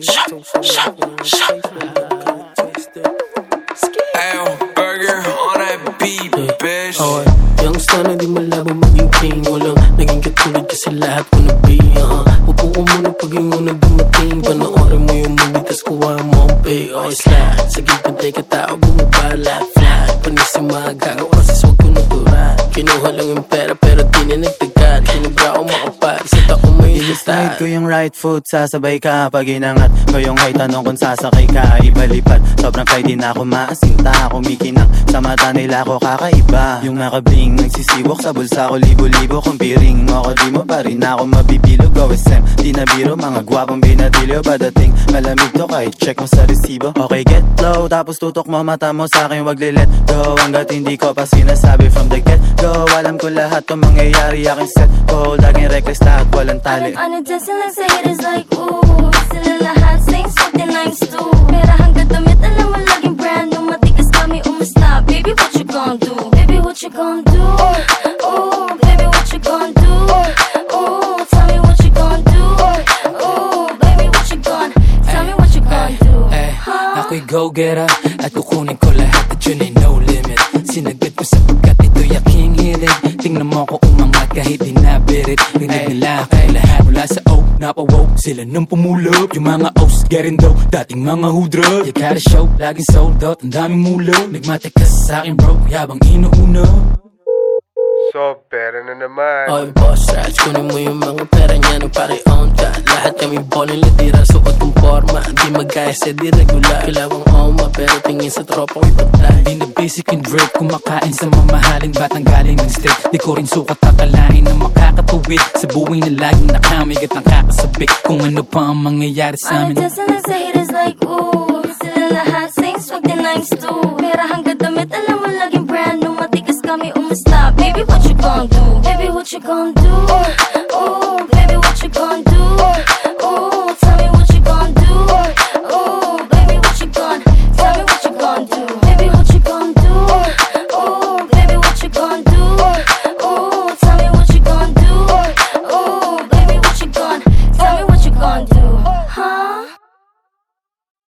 Yung sana di malabo maging king. Walang naging katulad kasi lahat ko na be uh, Upo ko muna pag yung una dumating. Panoorin mo yung movie tas kuha mo ang pay Okay, slide Sa gilid tay ka tao bumabala. Fly, panis yung mga gago kasi swag ko Kinuha lang yung pera pero di na nagtagad Kinubra ko sa taong may Slide ko yung right foot, sasabay ka Pag inangat. Ko yung height, tanong kung sasakay ka Ibalipad, sobrang fly di na ako maasinta Kumikinang. Sa mata nila ako kakaiba. Yung nakabling, nagsisiwok sa bulsa ko Libo-libo. Kung piring mo ako Di mo pa rin ako mabibilog. OSM, di na biro Mga gwapong binadilyo Padating malamig to kahit check mo sa resibo. Okay, get low, tapos tutok mo mata mo sa akin Wag let go, hanggat hindi ko pa sinasabi From the get go, alam ko lahat to mangyayari Aking set goal, laging reckless lahat walang tali. Ano dyan sila sa haters like ooh Sila lahat same swag din nice too Pera hanggang damit alam mo laging brand new Matikas kami umasta Baby what you gon' do? Baby what you gon' do? Ooh baby what you gon' do? Ooh tell me what you gon' do? Ooh baby what you gon' Tell me what you gon' do? Eh, ako'y go-getter At kukunin ko lahat at yun kahit di nabirit Rinig nila kay lahat mula sa O Napawoke sila nang pumulog Yung mga O's getting dough Dating mga hudra You gotta show Laging sold out Ang daming mulo. Nagmatik ka sa akin bro Yabang inuuna So, pera na naman. Oy boss rats, kunin mo yung mga pera niya no pare on ka. Lahat kami bonin litira, suot ng forma Di magkaya sa di regular Kilawang oma, pero tingin sa tropa ko'y patay Di na basic and break Kumakain sa mamahaling batang galing ng state Di ko rin sukat akalain na makakatuwid Sa buhay na laging nakamigat ang kakasabik Kung ano pa ang mangyayari sa amin. dyan sila sa haters like ooh Sila lahat same swag din nice too Pera hanggang damit alam mo laging brand new. Matikas kami umasta. Baby what you gon' do? Baby what you gon' do?